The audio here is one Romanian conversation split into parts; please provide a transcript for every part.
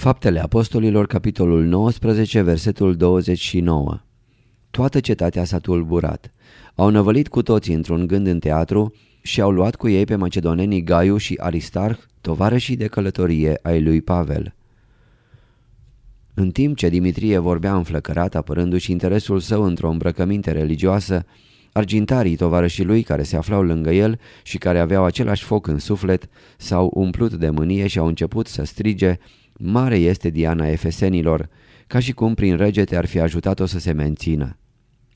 Faptele Apostolilor, capitolul 19, versetul 29 Toată cetatea s-a tulburat. Au năvălit cu toții într-un gând în teatru și au luat cu ei pe macedonenii Gaiu și Aristarh, tovarășii de călătorie ai lui Pavel. În timp ce Dimitrie vorbea înflăcărat, apărându-și interesul său într-o îmbrăcăminte religioasă, argintarii tovarășii lui care se aflau lângă el și care aveau același foc în suflet s-au umplut de mânie și au început să strige Mare este Diana Efesenilor, ca și cum prin regete ar fi ajutat-o să se mențină.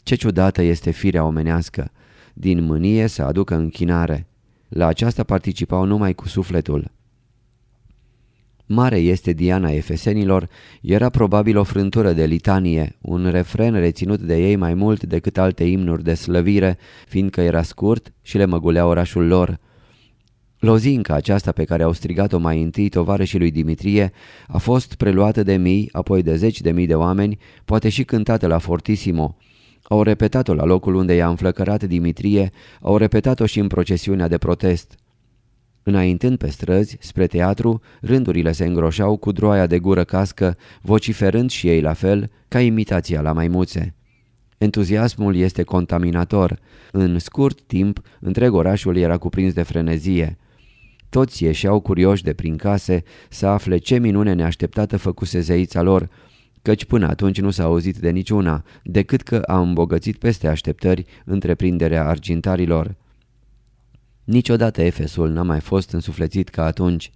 Ce ciudată este firea omenească! Din mânie să aducă închinare. La aceasta participau numai cu sufletul. Mare este Diana Efesenilor, era probabil o frântură de litanie, un refren reținut de ei mai mult decât alte imnuri de slăvire, fiindcă era scurt și le măgulea orașul lor. Lozinca aceasta pe care au strigat-o mai întâi tovarășii lui Dimitrie a fost preluată de mii, apoi de zeci de mii de oameni, poate și cântată la fortissimo. Au repetat-o la locul unde i-a înflăcărat Dimitrie, au repetat-o și în procesiunea de protest. Înaintând pe străzi, spre teatru, rândurile se îngroșau cu droaia de gură cască, vociferând și ei la fel, ca imitația la maimuțe. Entuziasmul este contaminator. În scurt timp, întreg orașul era cuprins de frenezie. Toți ieșeau curioși de prin case să afle ce minune neașteptată făcuse zeița lor, căci până atunci nu s-a auzit de niciuna, decât că a îmbogățit peste așteptări întreprinderea argintarilor. Niciodată Efesul n-a mai fost însuflețit ca atunci.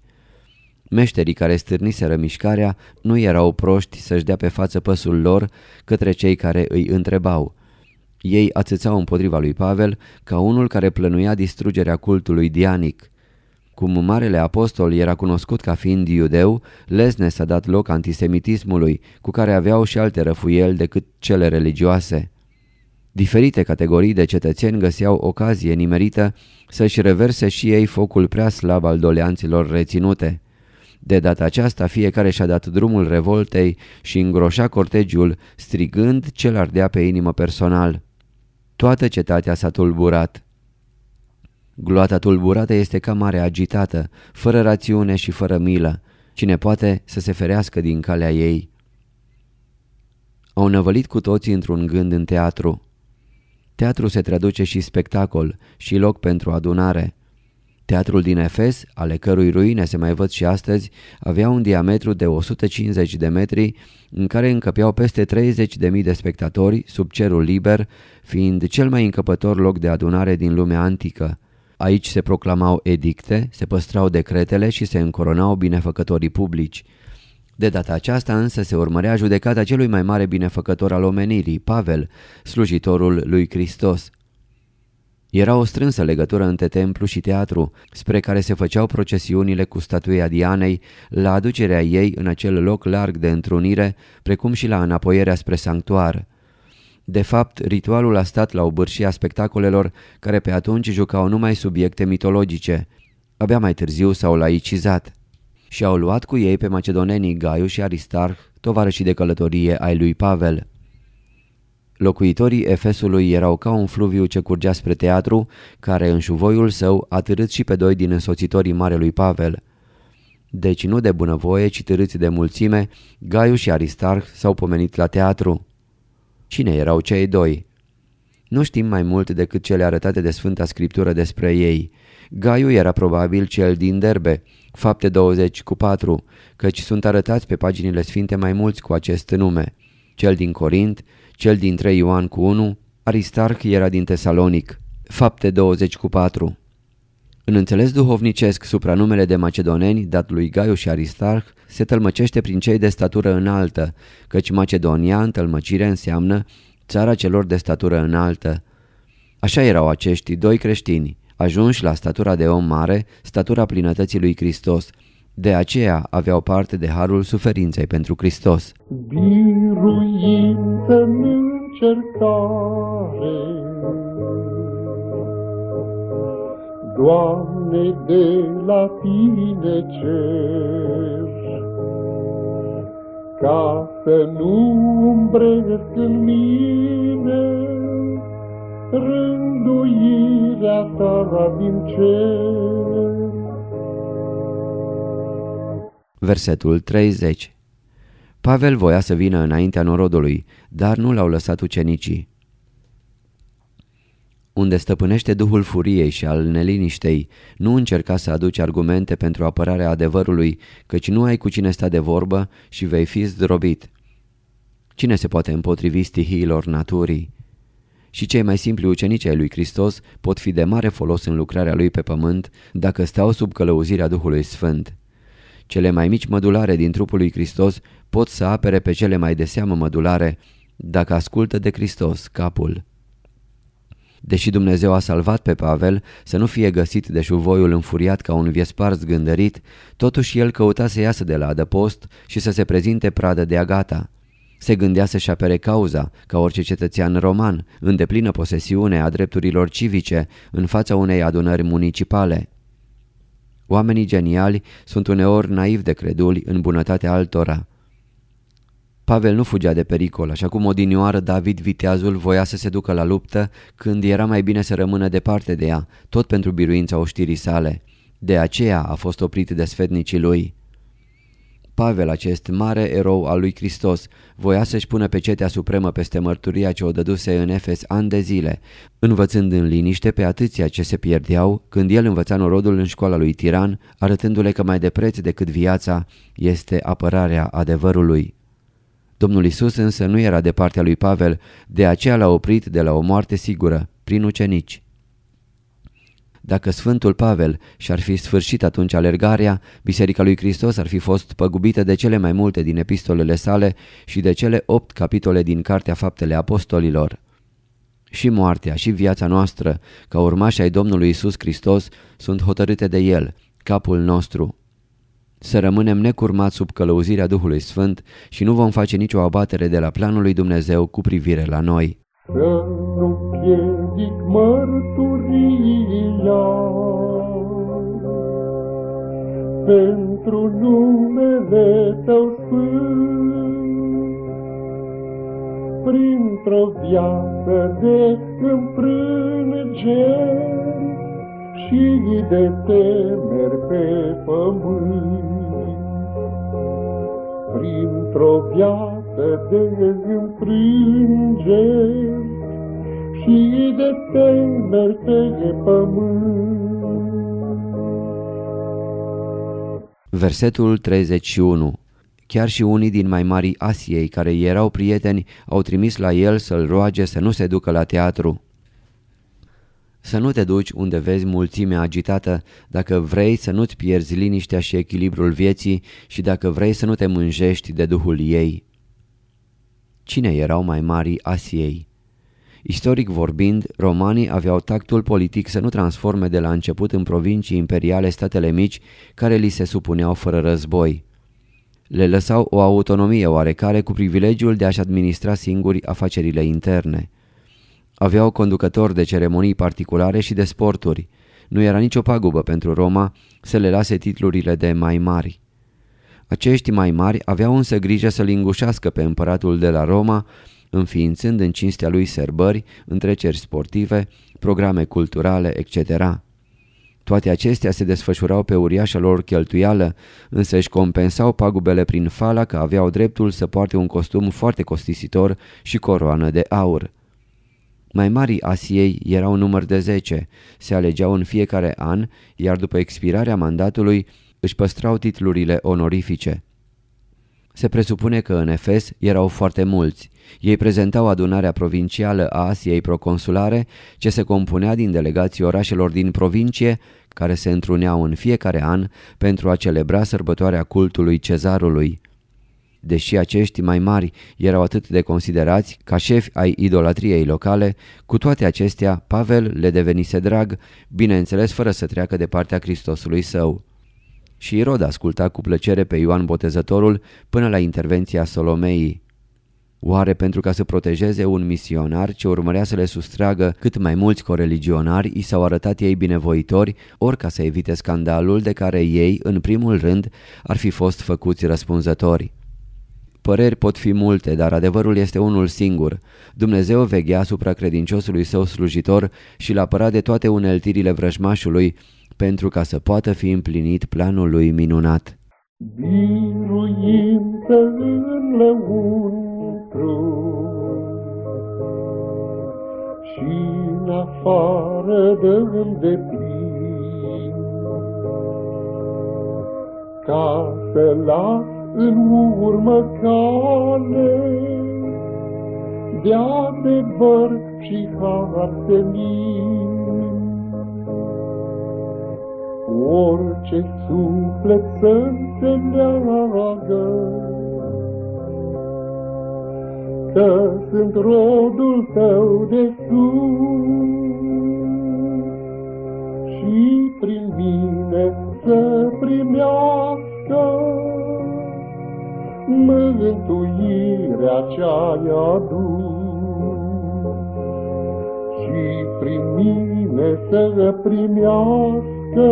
Meșterii care stârniseră mișcarea nu erau proști să-și dea pe față păsul lor către cei care îi întrebau. Ei ațățau împotriva lui Pavel ca unul care plănuia distrugerea cultului dianic. Cum Marele Apostol era cunoscut ca fiind iudeu, lesne s-a dat loc antisemitismului, cu care aveau și alte răfuieli decât cele religioase. Diferite categorii de cetățeni găseau ocazie nimerită să-și reverse și ei focul prea slab al doleanților reținute. De data aceasta fiecare și-a dat drumul revoltei și îngroșa cortegiul, strigând ce ardea pe inimă personal. Toată cetatea s-a tulburat. Gloata tulburată este ca mare agitată, fără rațiune și fără milă. Cine poate să se ferească din calea ei? Au năvălit cu toții într-un gând în teatru. Teatru se traduce și spectacol și loc pentru adunare. Teatrul din Efes, ale cărui ruine se mai văd și astăzi, avea un diametru de 150 de metri, în care încăpeau peste 30.000 de spectatori sub cerul liber, fiind cel mai încăpător loc de adunare din lumea antică. Aici se proclamau edicte, se păstrau decretele și se încoronau binefăcătorii publici. De data aceasta însă se urmărea judecata celui mai mare binefăcător al omenirii, Pavel, slujitorul lui Hristos. Era o strânsă legătură între templu și teatru, spre care se făceau procesiunile cu statuia Dianei, la aducerea ei în acel loc larg de întrunire, precum și la înapoierea spre sanctuar. De fapt, ritualul a stat la obârșia spectacolelor care pe atunci jucau numai subiecte mitologice. Abia mai târziu s-au laicizat și au luat cu ei pe macedonenii Gaiu și Aristarh, tovarășii de călătorie ai lui Pavel. Locuitorii Efesului erau ca un fluviu ce curgea spre teatru, care în șuvoiul său a târât și pe doi din însoțitorii marelui Pavel. Deci nu de bunăvoie, ci târâți de mulțime, Gaiu și Aristarh s-au pomenit la teatru. Cine erau cei doi? Nu știm mai mult decât cele arătate de Sfânta Scriptură despre ei. Gaiu era probabil cel din Derbe, fapte 20 cu 4, căci sunt arătați pe paginile sfinte mai mulți cu acest nume. Cel din Corint, cel din 3 Ioan cu 1, Aristarh era din Tesalonic, fapte 20 cu 4. În înțeles duhovnicesc, supranumele de macedoneni, dat lui Gaiu și Aristarh, se tălmăcește prin cei de statură înaltă, căci Macedonia, în tălmăcire, înseamnă țara celor de statură înaltă. Așa erau acești doi creștini, ajunși la statura de om mare, statura plinătății lui Hristos. De aceea aveau parte de harul suferinței pentru Hristos. Biruință în încercare, Doamne, de la Tine cer, ca să nu umbresc în mine rânduirea ta din cer. Versetul 30 Pavel voia să vină înaintea norodului, dar nu l-au lăsat ucenicii. Unde stăpânește duhul furiei și al neliniștei, nu încerca să aduci argumente pentru apărarea adevărului, căci nu ai cu cine sta de vorbă și vei fi zdrobit. Cine se poate împotrivi stihiilor naturii? Și cei mai simpli ucenici ai lui Hristos pot fi de mare folos în lucrarea lui pe pământ dacă stau sub călăuzirea Duhului Sfânt. Cele mai mici mădulare din trupul lui Hristos pot să apere pe cele mai de seamă mădulare dacă ascultă de Hristos capul. Deși Dumnezeu a salvat pe Pavel să nu fie găsit de șuvoiul înfuriat ca un viespar zgândărit, totuși el căuta să iasă de la adăpost și să se prezinte pradă de agata. Se gândea să-și apere cauza, ca orice cetățean roman, în deplină posesiune a drepturilor civice, în fața unei adunări municipale. Oamenii geniali sunt uneori naivi de creduli în bunătatea altora. Pavel nu fugea de pericol, așa cum odinioară David viteazul voia să se ducă la luptă când era mai bine să rămână departe de ea, tot pentru biruința oștirii sale. De aceea a fost oprit de sfetnicii lui. Pavel, acest mare erou al lui Hristos, voia să-și pună pecetea supremă peste mărturia ce o dăduse în Efes ani de zile, învățând în liniște pe atâția ce se pierdeau când el învăța norodul în școala lui Tiran, arătându-le că mai de preț decât viața este apărarea adevărului. Domnul Isus însă nu era de partea lui Pavel, de aceea l-a oprit de la o moarte sigură, prin ucenici. Dacă Sfântul Pavel și-ar fi sfârșit atunci alergarea, Biserica lui Hristos ar fi fost păgubită de cele mai multe din epistolele sale și de cele opt capitole din Cartea Faptele Apostolilor. Și moartea și viața noastră, ca urmași ai Domnului Isus Hristos, sunt hotărâte de El, capul nostru. Să rămânem necurmați sub călăuzirea Duhului Sfânt și nu vom face nicio abatere de la planul lui Dumnezeu cu privire la noi. Să nu piedic mărturia pentru numele Tău Sfânt, printr-o viață de înfrângeri și de temeri pe pământ, printr-o viață de înfrângeri și de temeri pe pământ. Versetul 31 Chiar și unii din mai mari Asiei care erau prieteni au trimis la el să-l roage să nu se ducă la teatru. Să nu te duci unde vezi mulțimea agitată dacă vrei să nu-ți pierzi liniștea și echilibrul vieții și dacă vrei să nu te mânjești de duhul ei. Cine erau mai mari Asiei? Istoric vorbind, romanii aveau tactul politic să nu transforme de la început în provincii imperiale statele mici care li se supuneau fără război. Le lăsau o autonomie oarecare cu privilegiul de a-și administra singuri afacerile interne. Aveau conducători de ceremonii particulare și de sporturi. Nu era nicio pagubă pentru Roma să le lase titlurile de mai mari. Acești mai mari aveau însă grijă să lingușească pe împăratul de la Roma, înființând în cinstea lui serbări, întreceri sportive, programe culturale, etc. Toate acestea se desfășurau pe uriașa lor cheltuială, însă își compensau pagubele prin fala că aveau dreptul să poarte un costum foarte costisitor și coroană de aur. Mai mari Asiei erau număr de zece, se alegeau în fiecare an, iar după expirarea mandatului își păstrau titlurile onorifice. Se presupune că în Efes erau foarte mulți. Ei prezentau adunarea provincială a Asiei proconsulare, ce se compunea din delegații orașelor din provincie, care se întruneau în fiecare an pentru a celebra sărbătoarea cultului cezarului. Deși acești mai mari erau atât de considerați ca șefi ai idolatriei locale, cu toate acestea Pavel le devenise drag, bineînțeles fără să treacă de partea Hristosului său. Și Irod asculta cu plăcere pe Ioan Botezătorul până la intervenția Solomeii. Oare pentru ca să protejeze un misionar ce urmărea să le sustragă cât mai mulți coreligionari i s-au arătat ei binevoitori, ori ca să evite scandalul de care ei, în primul rând, ar fi fost făcuți răspunzători? Păreri pot fi multe, dar adevărul este unul singur. Dumnezeu veghea asupra credinciosului său slujitor și l-a apărat de toate uneltirile vrăjmașului pentru ca să poată fi împlinit planul lui minunat. Biruință în lăuntru și în afară dăm de plin, ca să las în urmă cale de adevăr și har senin. Orice suflet să înțeleagă că sunt rodul tău de sus și prin mine să primească mântuirea ce-ai adus și prin mine să primească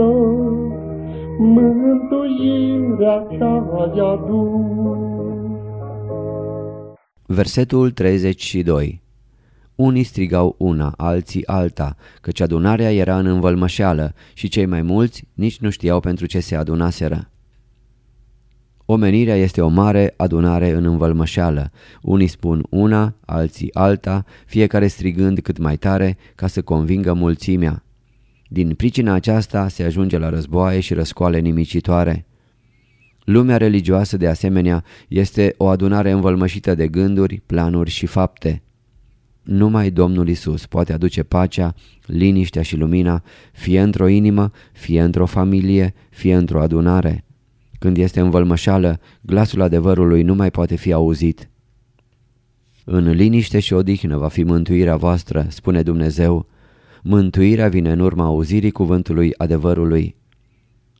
mântuirea ce-ai adus. Versetul 32 Unii strigau una, alții alta, căci adunarea era în învălmășeală și cei mai mulți nici nu știau pentru ce se adunaseră. Omenirea este o mare adunare în învălmășeală. Unii spun una, alții alta, fiecare strigând cât mai tare ca să convingă mulțimea. Din pricina aceasta se ajunge la războaie și răscoale nimicitoare. Lumea religioasă de asemenea este o adunare învălmășită de gânduri, planuri și fapte. Numai Domnul Isus poate aduce pacea, liniștea și lumina, fie într-o inimă, fie într-o familie, fie într-o adunare. Când este învălmășală, glasul adevărului nu mai poate fi auzit. În liniște și odihnă va fi mântuirea voastră, spune Dumnezeu. Mântuirea vine în urma auzirii cuvântului adevărului.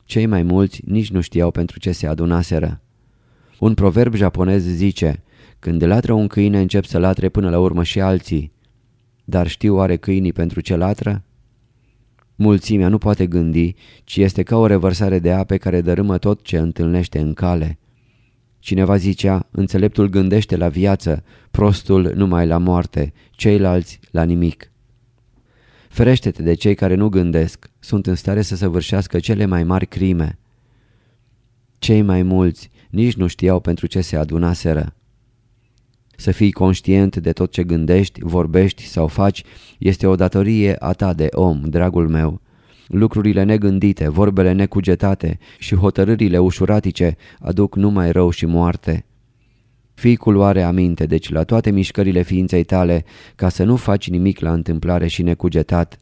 Cei mai mulți nici nu știau pentru ce se adunaseră. Un proverb japonez zice, când latră un câine încep să latre până la urmă și alții. Dar știu oare câinii pentru ce latră? Mulțimea nu poate gândi, ci este ca o revărsare de ape care dărâmă tot ce întâlnește în cale. Cineva zicea, înțeleptul gândește la viață, prostul numai la moarte, ceilalți la nimic. Ferește-te de cei care nu gândesc, sunt în stare să săvârșească cele mai mari crime. Cei mai mulți nici nu știau pentru ce se adunaseră. Să fii conștient de tot ce gândești, vorbești sau faci este o datorie a ta de om, dragul meu. Lucrurile negândite, vorbele necugetate și hotărârile ușuratice aduc numai rău și moarte. Fii cu luare aminte, deci la toate mișcările ființei tale, ca să nu faci nimic la întâmplare și necugetat.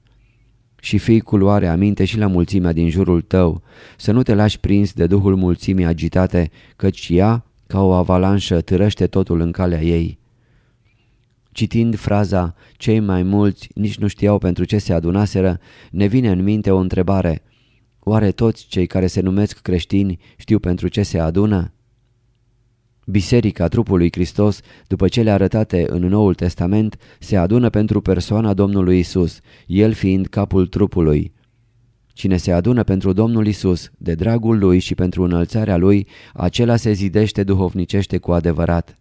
Și fii cu luare aminte și la mulțimea din jurul tău, să nu te lași prins de duhul mulțimii agitate, căci ea ca o avalanșă târăște totul în calea ei. Citind fraza, cei mai mulți nici nu știau pentru ce se adunaseră, ne vine în minte o întrebare. Oare toți cei care se numesc creștini știu pentru ce se adună? Biserica trupului Hristos, după cele arătate în Noul Testament, se adună pentru persoana Domnului Isus, el fiind capul trupului. Cine se adună pentru Domnul Isus, de dragul Lui și pentru înălțarea Lui, acela se zidește duhovnicește cu adevărat.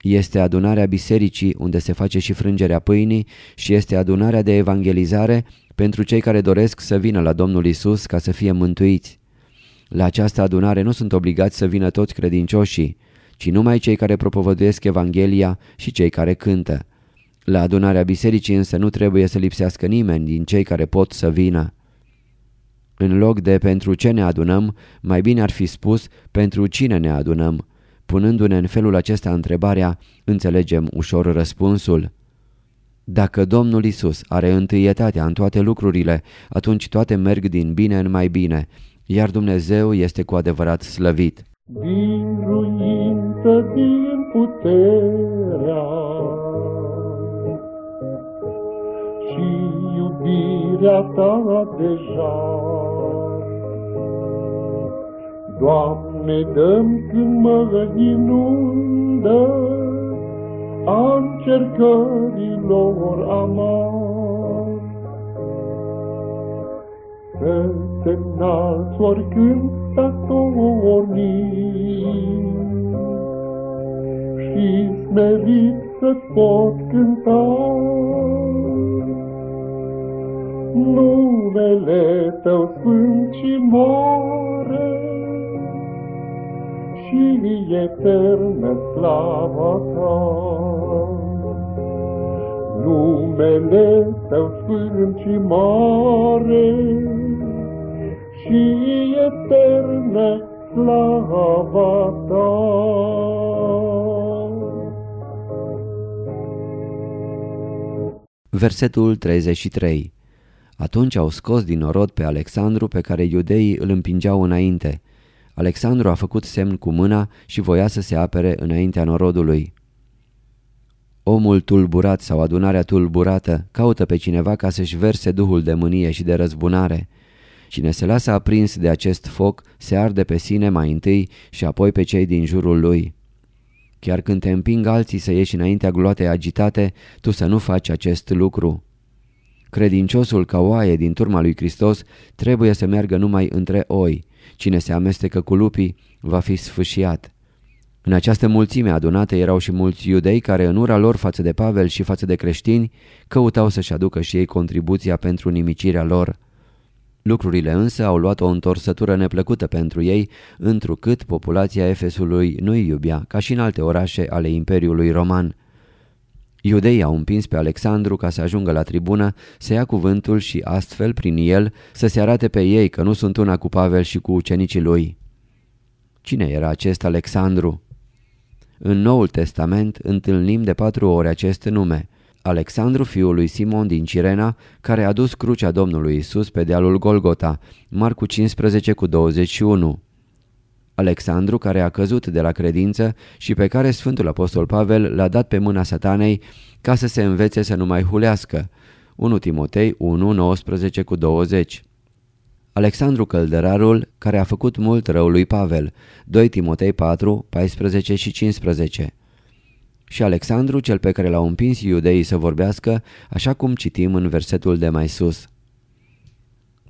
Este adunarea bisericii unde se face și frângerea pâinii și este adunarea de evangelizare pentru cei care doresc să vină la Domnul Isus ca să fie mântuiți. La această adunare nu sunt obligați să vină toți credincioșii, ci numai cei care propovăduiesc Evanghelia și cei care cântă. La adunarea bisericii însă nu trebuie să lipsească nimeni din cei care pot să vină. În loc de pentru ce ne adunăm, mai bine ar fi spus pentru cine ne adunăm. Punându-ne în felul acesta întrebarea, înțelegem ușor răspunsul. Dacă Domnul Isus are întâietatea în toate lucrurile, atunci toate merg din bine în mai bine, iar Dumnezeu este cu adevărat slăvit. Biruință din puterea și iubirea ta deja. Doamne, dăm când mă inundă a încercărilor amar. Să te înalți oricând statornic și smerit să-ți pot cânta. Numele Tău sfânt și mare, și eternă slava ta. Numele Tău sfânt și mare și eternă slava ta. Versetul 33 Atunci au scos din orod pe Alexandru pe care iudeii îl împingeau înainte – Alexandru a făcut semn cu mâna și voia să se apere înaintea norodului. Omul tulburat sau adunarea tulburată caută pe cineva ca să-și verse duhul de mânie și de răzbunare. Cine se lasă aprins de acest foc se arde pe sine mai întâi și apoi pe cei din jurul lui. Chiar când te împing alții să ieși înaintea gloatei agitate, tu să nu faci acest lucru. Credinciosul ca oaie din turma lui Hristos trebuie să meargă numai între oi, Cine se amestecă cu lupii va fi sfâșiat. În această mulțime adunată erau și mulți iudei care în ura lor față de Pavel și față de creștini căutau să-și aducă și ei contribuția pentru nimicirea lor. Lucrurile însă au luat o întorsătură neplăcută pentru ei, întrucât populația Efesului nu-i iubea, ca și în alte orașe ale Imperiului Roman. Iudeii au împins pe Alexandru ca să ajungă la tribună, să ia cuvântul și astfel, prin el, să se arate pe ei că nu sunt una cu Pavel și cu ucenicii lui. Cine era acest Alexandru? În Noul Testament întâlnim de patru ori acest nume. Alexandru, fiul lui Simon din Cirena, care a dus crucea Domnului Isus pe dealul Golgota, Marcu 15 cu 21. Alexandru, care a căzut de la credință și pe care Sfântul Apostol Pavel l-a dat pe mâna satanei ca să se învețe să nu mai hulească. 1 Timotei 1, 19 cu 20 Alexandru Căldărarul, care a făcut mult rău lui Pavel, 2 Timotei 4, 14 și 15 Și Alexandru, cel pe care l-au împins iudeii să vorbească, așa cum citim în versetul de mai sus.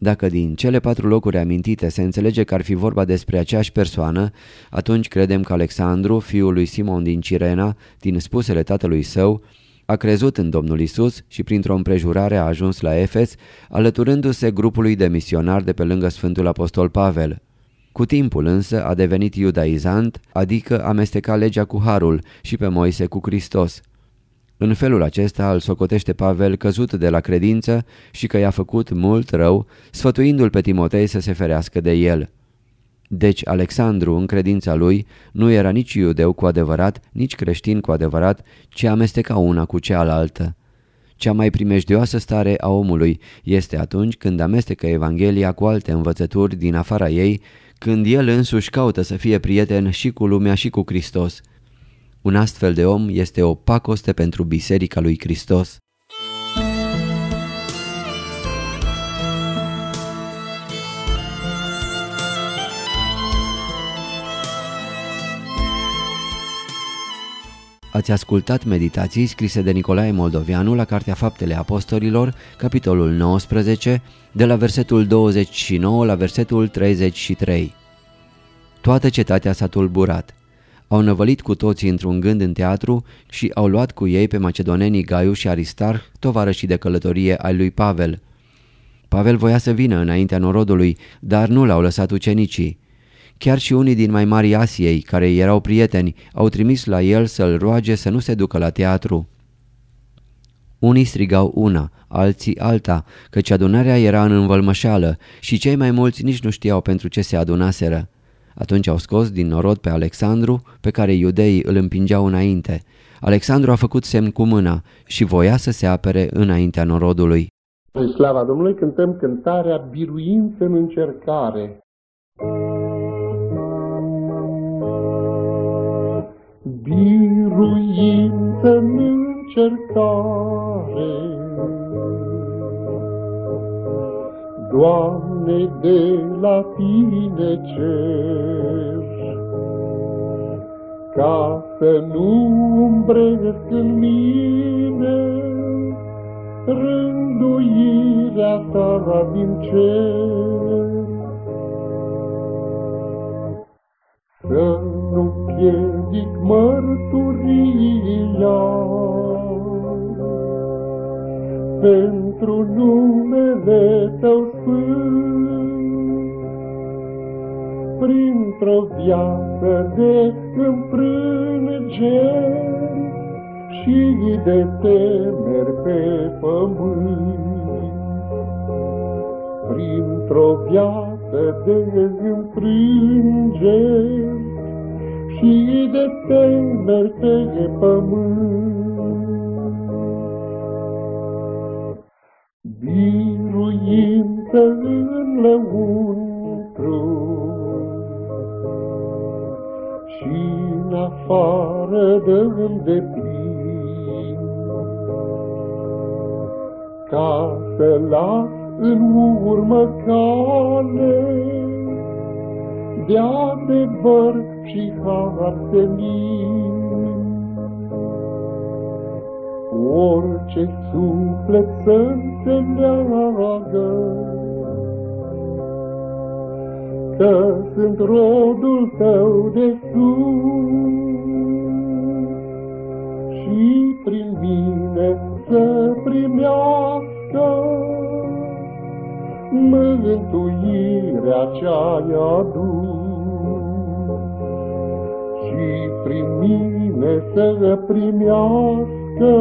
Dacă din cele patru locuri amintite se înțelege că ar fi vorba despre aceeași persoană, atunci credem că Alexandru, fiul lui Simon din Cirena, din spusele tatălui său, a crezut în Domnul Isus și printr-o împrejurare a ajuns la Efes, alăturându-se grupului de misionari de pe lângă Sfântul Apostol Pavel. Cu timpul însă a devenit iudaizant, adică amesteca legea cu Harul și pe Moise cu Hristos. În felul acesta îl socotește Pavel căzut de la credință și că i-a făcut mult rău, sfătuindu-l pe Timotei să se ferească de el. Deci Alexandru, în credința lui, nu era nici iudeu cu adevărat, nici creștin cu adevărat, ci amesteca una cu cealaltă. Cea mai primejdioasă stare a omului este atunci când amestecă Evanghelia cu alte învățături din afara ei, când el însuși caută să fie prieten și cu lumea și cu Hristos. Un astfel de om este o pacoste pentru Biserica lui Hristos. Ați ascultat meditații scrise de Nicolae Moldovianu la Cartea Faptele Apostolilor, capitolul 19, de la versetul 29 la versetul 33. Toată cetatea s-a tulburat. Au năvălit cu toții într-un gând în teatru și au luat cu ei pe macedonenii Gaiu și Aristarh, tovarășii de călătorie ai lui Pavel. Pavel voia să vină înaintea norodului, dar nu l-au lăsat ucenicii. Chiar și unii din mai mari Asiei, care erau prieteni, au trimis la el să-l roage să nu se ducă la teatru. Unii strigau una, alții alta, căci adunarea era în învălmășeală și cei mai mulți nici nu știau pentru ce se adunaseră. Atunci au scos din norod pe Alexandru, pe care iudeii îl împingeau înainte. Alexandru a făcut semn cu mâna și voia să se apere înaintea norodului. În slava Domnului cântăm cântarea Biruință în încercare. Biruință în încercare Doamne, de la Tine cer ca să nu umbresc în mine rânduirea ta din cer. Printr-o viață de înfrângeri, și de temeri pe pământ. Printr-o viață de înfrângeri și de temeri pe pământ. De plin, ca să las în urmă cale de adevăr și har senin. Orice suflet să înțeleagă că sunt rodul tău de sus și prin mine să primească mântuirea ce-ai adus. Și prin mine să primească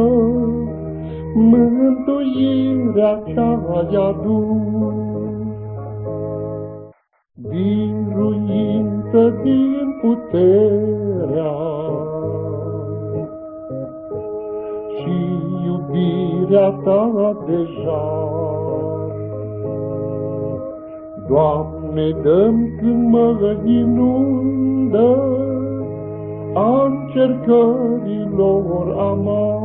mântuirea ce-ai adus. Biruință din puterea iubirea ta deja. Doamne, dăm când mă inundă a încercărilor amar.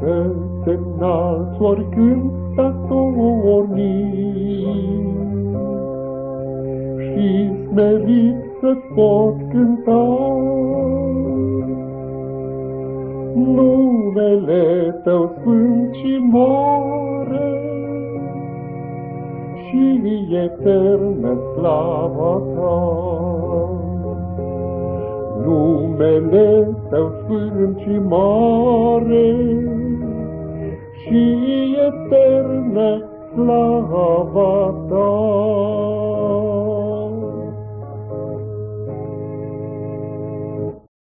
Să te înalți oricând statorni și smerit să-ți pot cânta numele Tău sfânt și mare și eternă slava Ta. Numele Tău sfânt și mare și eternă slava Ta.